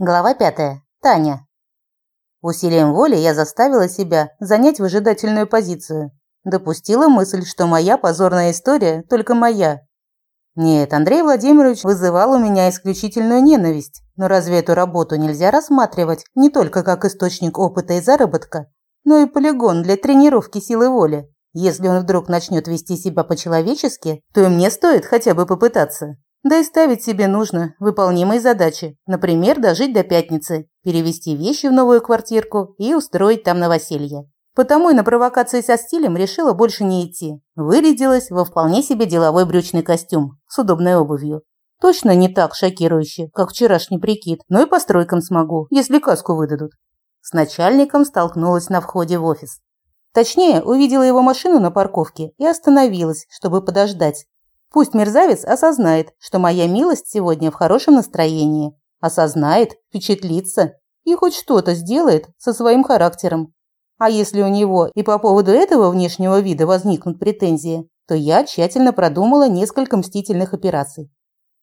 Глава пятая. Таня. Усилием воли я заставила себя занять выжидательную позицию. Допустила мысль, что моя позорная история только моя. Нет, Андрей Владимирович вызывал у меня исключительную ненависть. Но разве эту работу нельзя рассматривать не только как источник опыта и заработка, но и полигон для тренировки силы воли? Если он вдруг начнет вести себя по-человечески, то и мне стоит хотя бы попытаться. Да и ставить себе нужно выполнимые задачи. Например, дожить до пятницы, перевести вещи в новую квартирку и устроить там новоселье. Потому и на провокации со стилем решила больше не идти. Вырядилась во вполне себе деловой брючный костюм с удобной обувью. Точно не так шокирующе, как вчерашний прикид, но и по стройкам смогу, если каску выдадут. С начальником столкнулась на входе в офис. Точнее, увидела его машину на парковке и остановилась, чтобы подождать, Пусть мерзавец осознает, что моя милость сегодня в хорошем настроении. Осознает, впечатлится и хоть что-то сделает со своим характером. А если у него и по поводу этого внешнего вида возникнут претензии, то я тщательно продумала несколько мстительных операций.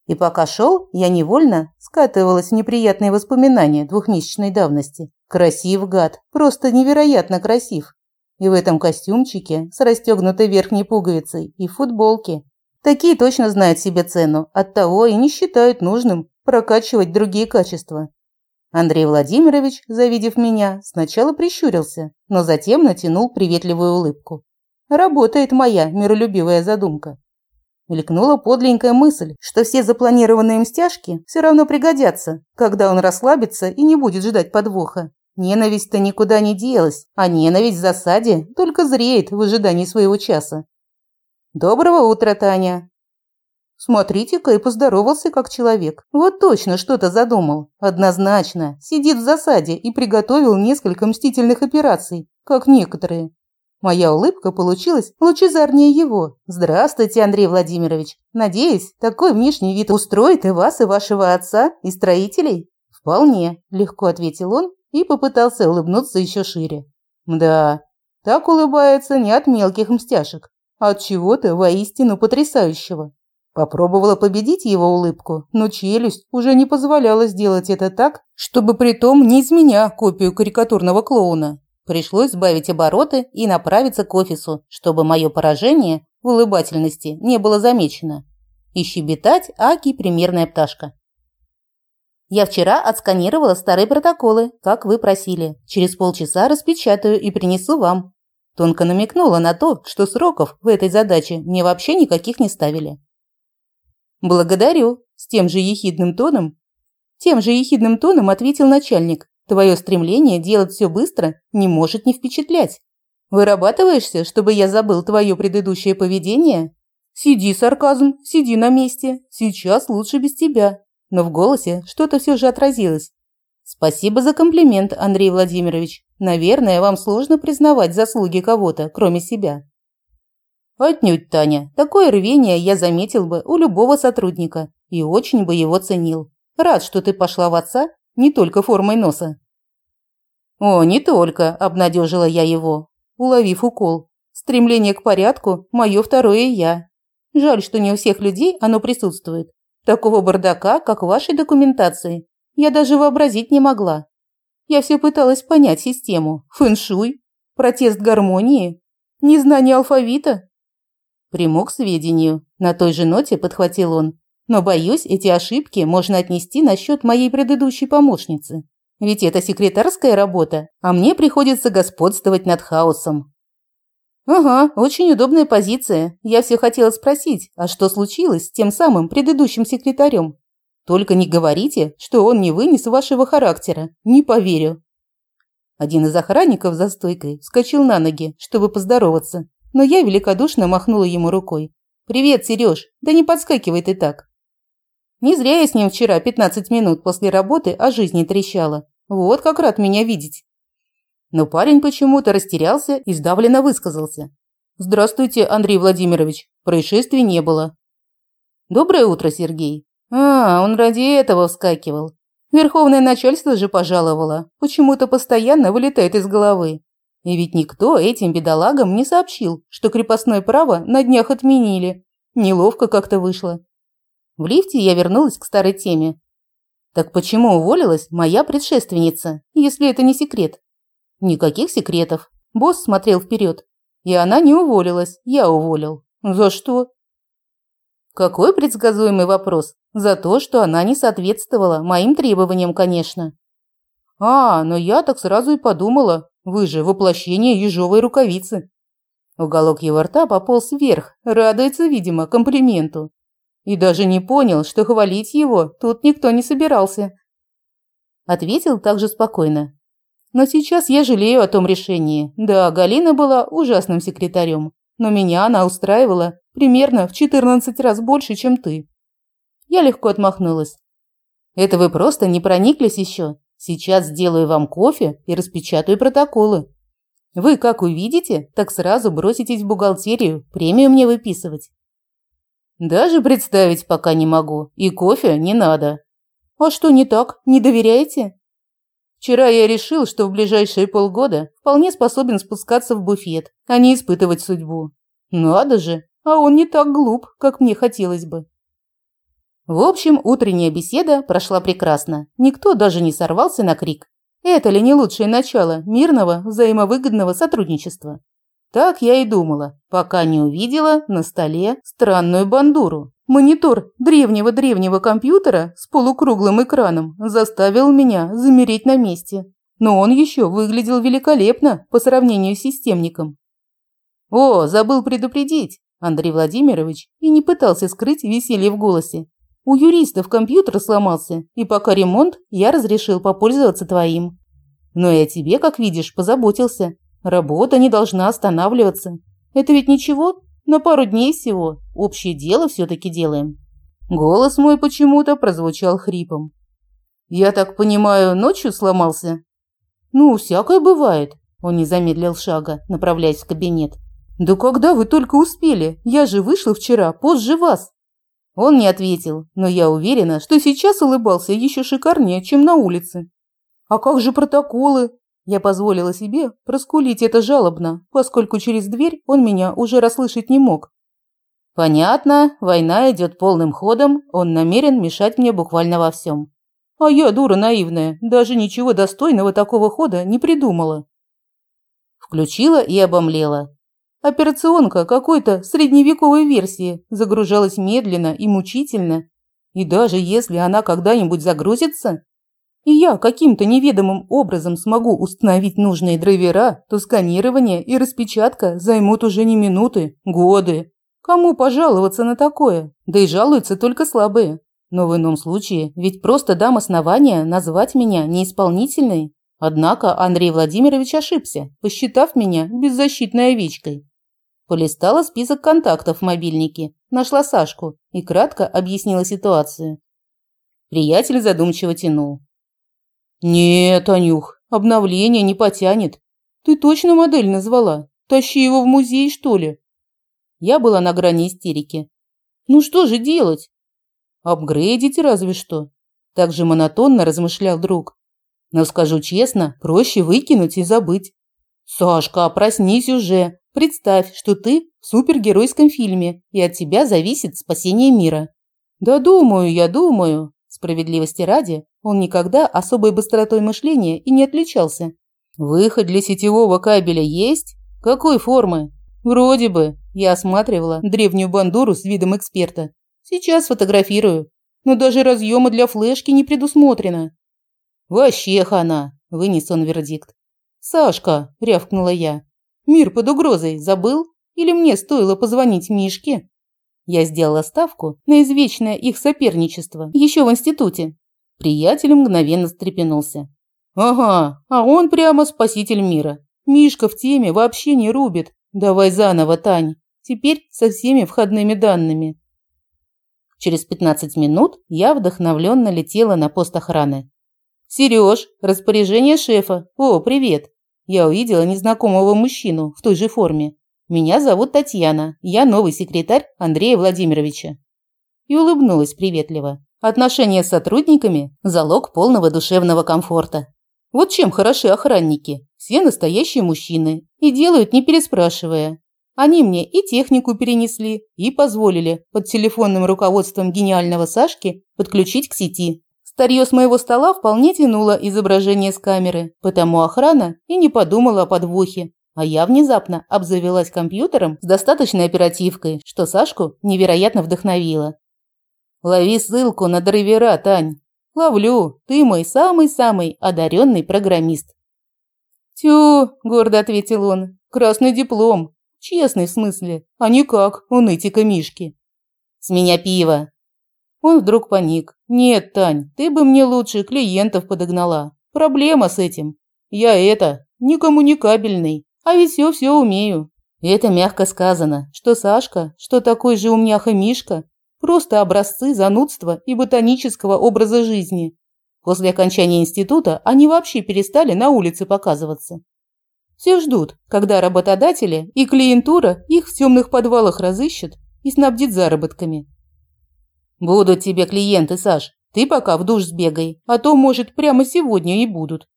И пока шел, я невольно скатывалась в неприятные воспоминания двухмесячной давности. Красив гад, просто невероятно красив. И в этом костюмчике с расстегнутой верхней пуговицей и футболке Такие точно знают себе цену, оттого и не считают нужным прокачивать другие качества. Андрей Владимирович, завидев меня, сначала прищурился, но затем натянул приветливую улыбку. Работает моя миролюбивая задумка. Мелькнула подленькая мысль, что все запланированные им стяжки все равно пригодятся, когда он расслабится и не будет ждать подвоха. Ненависть-то никуда не делась, а ненависть в засаде только зреет в ожидании своего часа. «Доброго утра, Таня!» Смотрите-ка и поздоровался как человек. Вот точно что-то задумал. Однозначно. Сидит в засаде и приготовил несколько мстительных операций, как некоторые. Моя улыбка получилась лучезарнее его. Здравствуйте, Андрей Владимирович. Надеюсь, такой внешний вид устроит и вас, и вашего отца, и строителей? Вполне, легко ответил он и попытался улыбнуться еще шире. Да, так улыбается не от мелких мстяшек, от чего-то воистину потрясающего. Попробовала победить его улыбку, но челюсть уже не позволяла сделать это так, чтобы притом не из меня копию карикатурного клоуна. Пришлось сбавить обороты и направиться к офису, чтобы мое поражение в улыбательности не было замечено. И щебетать Аки примерная пташка. Я вчера отсканировала старые протоколы, как вы просили. Через полчаса распечатаю и принесу вам. Тонко намекнула на то, что сроков в этой задаче мне вообще никаких не ставили. «Благодарю», – с тем же ехидным тоном. Тем же ехидным тоном ответил начальник. «Твое стремление делать все быстро не может не впечатлять. Вырабатываешься, чтобы я забыл твое предыдущее поведение? Сиди, сарказм, сиди на месте. Сейчас лучше без тебя». Но в голосе что-то все же отразилось. Спасибо за комплимент, Андрей Владимирович. Наверное, вам сложно признавать заслуги кого-то, кроме себя. Отнюдь, Таня. Такое рвение я заметил бы у любого сотрудника и очень бы его ценил. Рад, что ты пошла в отца не только формой носа. О, не только, обнадежила я его, уловив укол. Стремление к порядку – мое второе «я». Жаль, что не у всех людей оно присутствует. Такого бардака, как в вашей документации, я даже вообразить не могла. Я все пыталась понять систему. Фэншуй, протест гармонии, незнание алфавита. Приму к сведению. На той же ноте подхватил он. Но, боюсь, эти ошибки можно отнести на счет моей предыдущей помощницы. Ведь это секретарская работа, а мне приходится господствовать над хаосом. Ага, очень удобная позиция. Я все хотела спросить, а что случилось с тем самым предыдущим секретарем? Только не говорите, что он не вынес вашего характера. Не поверю. Один из охранников за стойкой вскочил на ноги, чтобы поздороваться, но я великодушно махнула ему рукой. «Привет, Сереж! Да не подскакивай ты так!» Не зря я с ним вчера 15 минут после работы о жизни трещала. Вот как рад меня видеть. Но парень почему-то растерялся и сдавленно высказался. «Здравствуйте, Андрей Владимирович. Происшествий не было». «Доброе утро, Сергей. А, он ради этого вскакивал. Верховное начальство же пожаловало. Почему-то постоянно вылетает из головы. И ведь никто этим бедолагам не сообщил, что крепостное право на днях отменили. Неловко как-то вышло. В лифте я вернулась к старой теме. Так почему уволилась моя предшественница, если это не секрет? Никаких секретов. Босс смотрел вперед. И она не уволилась, я уволил. За что? Какой предсказуемый вопрос? За то, что она не соответствовала моим требованиям, конечно. А, но я так сразу и подумала. Вы же воплощение ежовой рукавицы. Уголок его рта пополз вверх, радуется, видимо, комплименту. И даже не понял, что хвалить его тут никто не собирался. Ответил также спокойно. Но сейчас я жалею о том решении. Да, Галина была ужасным секретарем, но меня она устраивала примерно в 14 раз больше, чем ты. Я легко отмахнулась. Это вы просто не прониклись еще. Сейчас сделаю вам кофе и распечатаю протоколы. Вы как увидите, так сразу броситесь в бухгалтерию, премию мне выписывать. Даже представить пока не могу, и кофе не надо. А что не так? Не доверяете? Вчера я решил, что в ближайшие полгода вполне способен спускаться в буфет, а не испытывать судьбу. Надо же, а он не так глуп, как мне хотелось бы. В общем, утренняя беседа прошла прекрасно. Никто даже не сорвался на крик. Это ли не лучшее начало мирного, взаимовыгодного сотрудничества? Так я и думала, пока не увидела на столе странную бандуру. Монитор древнего-древнего компьютера с полукруглым экраном заставил меня замереть на месте. Но он еще выглядел великолепно по сравнению с системником. «О, забыл предупредить!» Андрей Владимирович и не пытался скрыть веселье в голосе. «У юристов компьютер сломался, и пока ремонт, я разрешил попользоваться твоим. Но я тебе, как видишь, позаботился. Работа не должна останавливаться. Это ведь ничего, на пару дней всего. Общее дело все-таки делаем. Голос мой почему-то прозвучал хрипом. Я так понимаю, ночью сломался? Ну, всякое бывает. Он не замедлил шага, направляясь в кабинет. Да когда вы только успели? Я же вышел вчера, позже вас. Он не ответил, но я уверена, что сейчас улыбался еще шикарнее, чем на улице. А как же протоколы? Я позволила себе проскулить это жалобно, поскольку через дверь он меня уже расслышать не мог. Понятно, война идет полным ходом, он намерен мешать мне буквально во всем. А я, дура наивная, даже ничего достойного такого хода не придумала. Включила и обомлела. Операционка какой-то средневековой версии загружалась медленно и мучительно. И даже если она когда-нибудь загрузится, и я каким-то неведомым образом смогу установить нужные драйвера, то сканирование и распечатка займут уже не минуты, годы. Кому пожаловаться на такое? Да и жалуются только слабые. Но в ином случае ведь просто дам основания назвать меня неисполнительной. Однако Андрей Владимирович ошибся, посчитав меня беззащитной овечкой. Полистала список контактов в мобильнике, нашла Сашку и кратко объяснила ситуацию. Приятель задумчиво тянул. «Нет, Анюх, обновление не потянет. Ты точно модель назвала? Тащи его в музей, что ли?» Я была на грани истерики. «Ну что же делать?» «Апгрейдить разве что», – так же монотонно размышлял друг. «Но скажу честно, проще выкинуть и забыть». «Сашка, проснись уже. Представь, что ты в супергеройском фильме, и от тебя зависит спасение мира». «Да думаю, я думаю», Справедливости ради, он никогда особой быстротой мышления и не отличался. Выход для сетевого кабеля есть? Какой формы? Вроде бы. Я осматривала древнюю бандуру с видом эксперта. Сейчас фотографирую. Но даже разъема для флешки не предусмотрено. Вообще хана, вынес он вердикт. Сашка, рявкнула я. Мир под угрозой, забыл? Или мне стоило позвонить Мишке? Я сделала ставку на извечное их соперничество еще в институте. Приятель мгновенно встрепенулся. «Ага, а он прямо спаситель мира. Мишка в теме вообще не рубит. Давай заново, Тань. Теперь со всеми входными данными». Через 15 минут я вдохновленно летела на пост охраны. «Сереж, распоряжение шефа. О, привет!» Я увидела незнакомого мужчину в той же форме. Меня зовут Татьяна, я новый секретарь Андрея Владимировича. И улыбнулась приветливо. Отношения с сотрудниками – залог полного душевного комфорта. Вот чем хороши охранники. Все настоящие мужчины. И делают не переспрашивая. Они мне и технику перенесли, и позволили под телефонным руководством гениального Сашки подключить к сети. Старье с моего стола вполне тянуло изображение с камеры, потому охрана и не подумала о подвохе. А я внезапно обзавелась компьютером с достаточной оперативкой, что Сашку невероятно вдохновило. «Лови ссылку на драйвера, Тань!» «Ловлю, ты мой самый-самый одаренный программист». «Тю», – гордо ответил он, – «красный диплом. Честный в смысле, а не как у нытика Мишки». «С меня пиво». Он вдруг паник. «Нет, Тань, ты бы мне лучше клиентов подогнала. Проблема с этим. Я это, некоммуникабельный, а ведь все-все умею». Это мягко сказано, что Сашка, что такой же умняха Мишка, просто образцы занудства и ботанического образа жизни. После окончания института они вообще перестали на улице показываться. Все ждут, когда работодатели и клиентура их в темных подвалах разыщут и снабдит заработками. «Будут тебе клиенты, Саш. Ты пока в душ сбегай, а то, может, прямо сегодня и будут».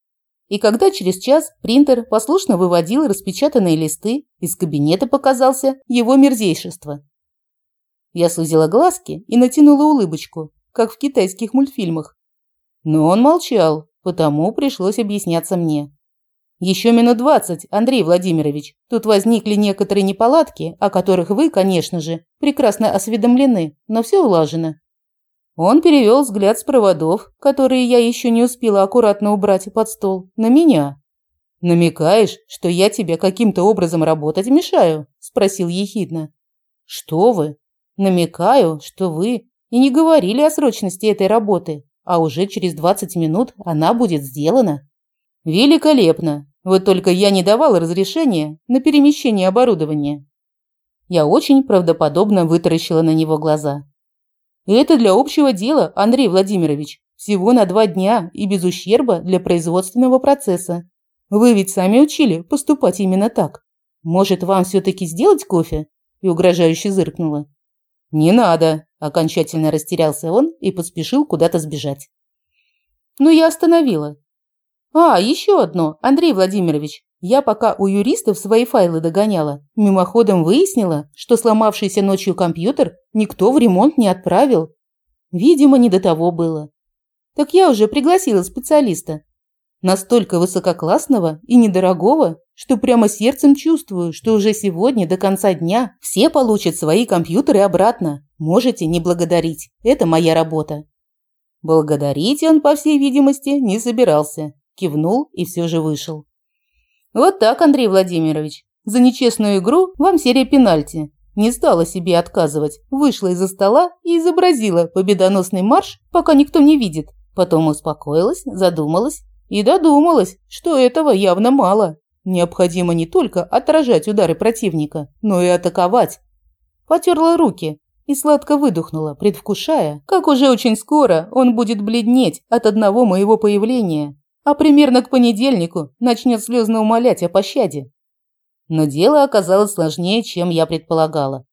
И когда через час принтер послушно выводил распечатанные листы, из кабинета показался его мерзейшество. Я сузила глазки и натянула улыбочку, как в китайских мультфильмах. Но он молчал, потому пришлось объясняться мне. Еще минут двадцать, Андрей Владимирович. Тут возникли некоторые неполадки, о которых вы, конечно же, прекрасно осведомлены, но все улажено. Он перевел взгляд с проводов, которые я еще не успела аккуратно убрать под стол, на меня. «Намекаешь, что я тебе каким-то образом работать мешаю?» – спросил ехидно. «Что вы? Намекаю, что вы и не говорили о срочности этой работы, а уже через 20 минут она будет сделана». «Великолепно! Вот только я не давал разрешения на перемещение оборудования. Я очень правдоподобно вытаращила на него глаза. Это для общего дела, Андрей Владимирович. Всего на два дня и без ущерба для производственного процесса. Вы ведь сами учили поступать именно так. Может, вам все-таки сделать кофе?» И угрожающе зыркнула. «Не надо!» – окончательно растерялся он и поспешил куда-то сбежать. Но я остановила. А, еще одно, Андрей Владимирович. Я пока у юристов свои файлы догоняла, мимоходом выяснила, что сломавшийся ночью компьютер никто в ремонт не отправил. Видимо, не до того было. Так я уже пригласила специалиста. Настолько высококлассного и недорогого, что прямо сердцем чувствую, что уже сегодня до конца дня все получат свои компьютеры обратно. Можете не благодарить. Это моя работа. Благодарить он, по всей видимости, не собирался кивнул и все же вышел. Вот так, Андрей Владимирович. За нечестную игру вам серия пенальти. Не стала себе отказывать, вышла из-за стола и изобразила победоносный марш, пока никто не видит. Потом успокоилась, задумалась и додумалась, что этого явно мало. Необходимо не только отражать удары противника, но и атаковать. Потерла руки и сладко выдохнула, предвкушая, как уже очень скоро он будет бледнеть от одного моего появления а примерно к понедельнику начнет слезно умолять о пощаде. Но дело оказалось сложнее, чем я предполагала.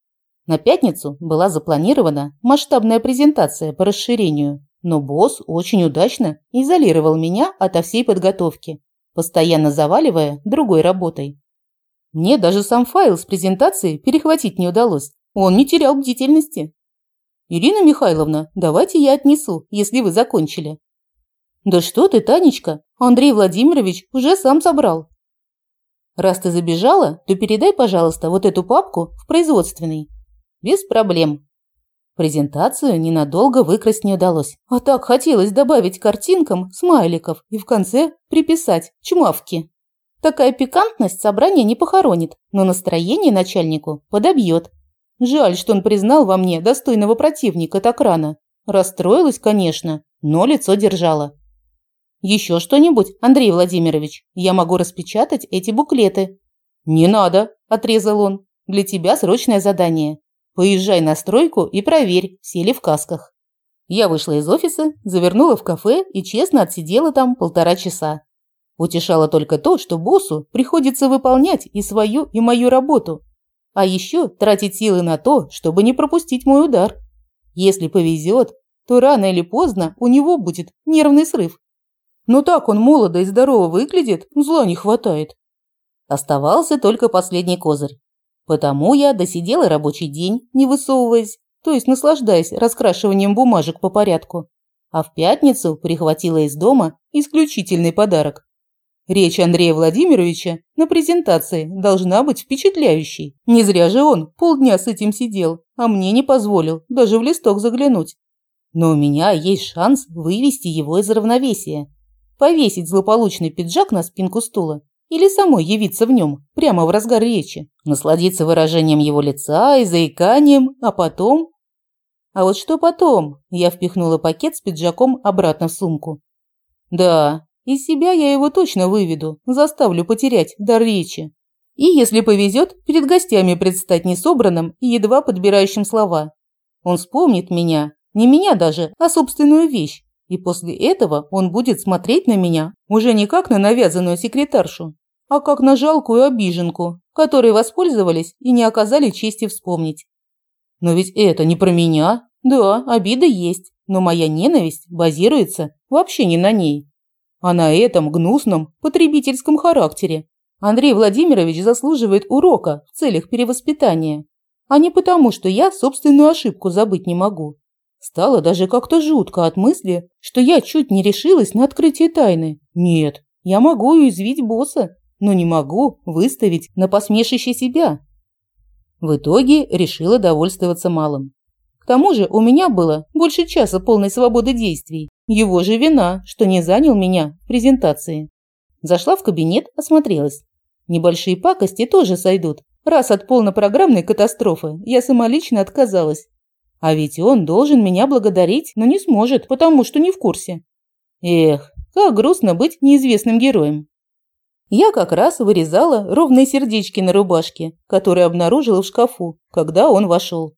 На пятницу была запланирована масштабная презентация по расширению, но босс очень удачно изолировал меня ото всей подготовки, постоянно заваливая другой работой. Мне даже сам файл с презентацией перехватить не удалось. Он не терял бдительности. «Ирина Михайловна, давайте я отнесу, если вы закончили», да что ты, Танечка, Андрей Владимирович уже сам собрал. Раз ты забежала, то передай, пожалуйста, вот эту папку в производственный. Без проблем. Презентацию ненадолго выкрасть не удалось. А так хотелось добавить картинкам смайликов и в конце приписать чмавки. Такая пикантность собрание не похоронит, но настроение начальнику подобьет. Жаль, что он признал во мне достойного противника так рано. Расстроилась, конечно, но лицо держала. Еще что-нибудь, Андрей Владимирович? Я могу распечатать эти буклеты. Не надо, отрезал он. Для тебя срочное задание. Поезжай на стройку и проверь, все ли в касках. Я вышла из офиса, завернула в кафе и честно отсидела там полтора часа. Утешало только то, что боссу приходится выполнять и свою, и мою работу. А еще тратить силы на то, чтобы не пропустить мой удар. Если повезет, то рано или поздно у него будет нервный срыв. Но так он молодо и здорово выглядит, зла не хватает. Оставался только последний козырь. Потому я досидела рабочий день, не высовываясь, то есть наслаждаясь раскрашиванием бумажек по порядку. а в пятницу прихватила из дома исключительный подарок. Речь Андрея Владимировича на презентации должна быть впечатляющей. Не зря же он полдня с этим сидел, а мне не позволил даже в листок заглянуть. Но у меня есть шанс вывести его из равновесия. Повесить злополучный пиджак на спинку стула или самой явиться в нем прямо в разгар речи, насладиться выражением его лица и заиканием, а потом... А вот что потом? Я впихнула пакет с пиджаком обратно в сумку. Да, из себя я его точно выведу, заставлю потерять дар речи. И, если повезет, перед гостями предстать несобранным и едва подбирающим слова. Он вспомнит меня, не меня даже, а собственную вещь. И после этого он будет смотреть на меня уже не как на навязанную секретаршу, а как на жалкую обиженку, которой воспользовались и не оказали чести вспомнить. Но ведь это не про меня. Да, обида есть, но моя ненависть базируется вообще не на ней а на этом гнусном потребительском характере. Андрей Владимирович заслуживает урока в целях перевоспитания, а не потому, что я собственную ошибку забыть не могу. Стало даже как-то жутко от мысли, что я чуть не решилась на открытие тайны. Нет, я могу уязвить босса, но не могу выставить на посмешище себя. В итоге решила довольствоваться малым. К тому же у меня было больше часа полной свободы действий. Его же вина, что не занял меня в презентации. Зашла в кабинет, осмотрелась. Небольшие пакости тоже сойдут. Раз от полнопрограммной катастрофы я самолично отказалась. А ведь он должен меня благодарить, но не сможет, потому что не в курсе. Эх, как грустно быть неизвестным героем. Я как раз вырезала ровные сердечки на рубашке, которые обнаружила в шкафу, когда он вошел.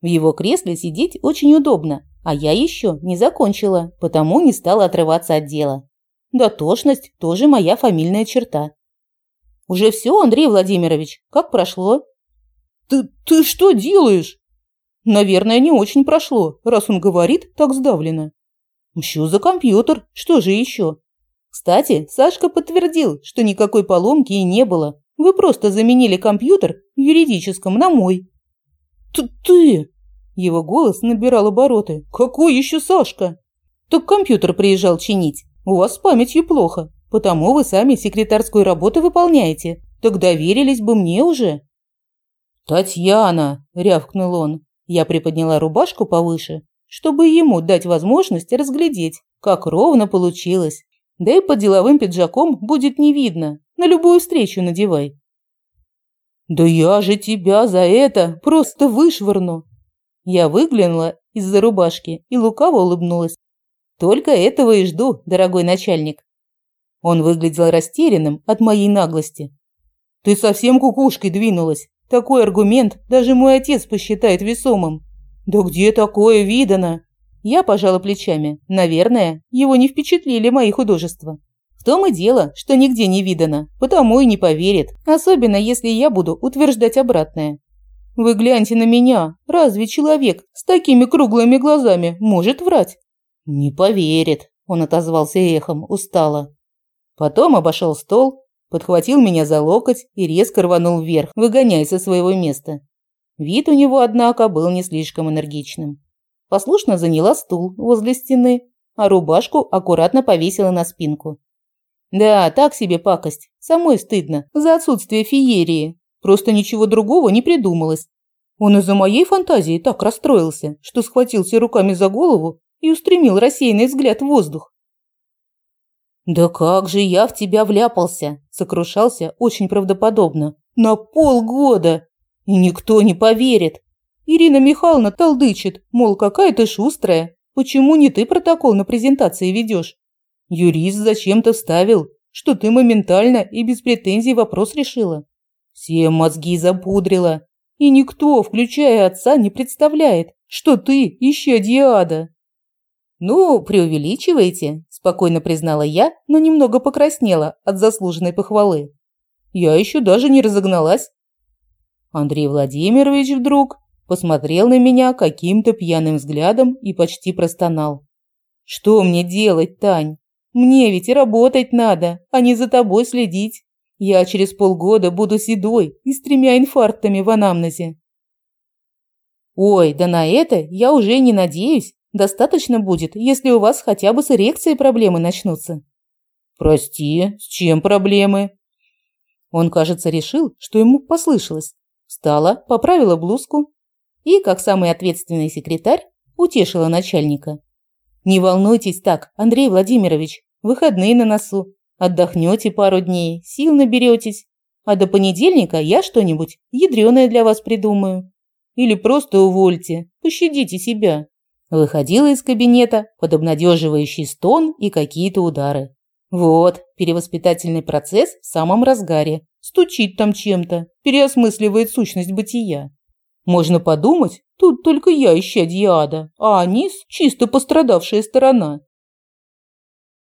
В его кресле сидеть очень удобно, а я еще не закончила, потому не стала отрываться от дела. Дотошность тоже моя фамильная черта. Уже все, Андрей Владимирович, как прошло? Ты, ты что делаешь? Наверное, не очень прошло, раз он говорит так сдавленно. Мщу за компьютер, что же еще? Кстати, Сашка подтвердил, что никакой поломки и не было. Вы просто заменили компьютер в юридическом на мой. Ты его голос набирал обороты. «Какой еще Сашка?» «Так компьютер приезжал чинить. У вас с памятью плохо, потому вы сами секретарскую работу выполняете. Так доверились бы мне уже». «Татьяна!» – рявкнул он. Я приподняла рубашку повыше, чтобы ему дать возможность разглядеть, как ровно получилось. Да и под деловым пиджаком будет не видно. На любую встречу надевай. «Да я же тебя за это просто вышвырну!» Я выглянула из-за рубашки и лукаво улыбнулась. Только этого и жду, дорогой начальник. Он выглядел растерянным от моей наглости. Ты совсем кукушкой двинулась. Такой аргумент даже мой отец посчитает весомым. Да где такое видано? Я пожала плечами. Наверное, его не впечатлили мои художества. В том и дело, что нигде не видано, потому и не поверит, особенно если я буду утверждать обратное. Вы гляньте на меня. Разве человек с такими круглыми глазами может врать? Не поверит, он отозвался эхом, устало. Потом обошел стол, подхватил меня за локоть и резко рванул вверх, выгоняя со своего места. Вид у него, однако, был не слишком энергичным. Послушно заняла стул возле стены, а рубашку аккуратно повесила на спинку. Да, так себе пакость. Самой стыдно за отсутствие феерии. Просто ничего другого не придумалось. Он из-за моей фантазии так расстроился, что схватился руками за голову и устремил рассеянный взгляд в воздух. «Да как же я в тебя вляпался!» – сокрушался очень правдоподобно. «На полгода! И никто не поверит! Ирина Михайловна толдычит, мол, какая ты шустрая, почему не ты протокол на презентации ведешь? Юрист зачем-то вставил, что ты моментально и без претензий вопрос решила. Все мозги запудрила, и никто, включая отца, не представляет, что ты еще диада. Ну, преувеличиваете, спокойно признала я, но немного покраснела от заслуженной похвалы. Я еще даже не разогналась. Андрей Владимирович вдруг посмотрел на меня каким-то пьяным взглядом и почти простонал. Что мне делать, Тань? Мне ведь и работать надо, а не за тобой следить. Я через полгода буду седой и с тремя инфарктами в анамнезе. Ой, да на это я уже не надеюсь, Достаточно будет, если у вас хотя бы с эрекцией проблемы начнутся. Прости, с чем проблемы? Он, кажется, решил, что ему послышалось. Встала, поправила блузку и, как самый ответственный секретарь, утешила начальника. Не волнуйтесь так, Андрей Владимирович, выходные на носу. Отдохнете пару дней, сил наберетесь. А до понедельника я что-нибудь ядрёное для вас придумаю. Или просто увольте, пощадите себя. Выходила из кабинета под обнадеживающий стон и какие-то удары. Вот, перевоспитательный процесс в самом разгаре. Стучит там чем-то, переосмысливает сущность бытия. Можно подумать, тут только я исчадье ада, а Анис – чисто пострадавшая сторона.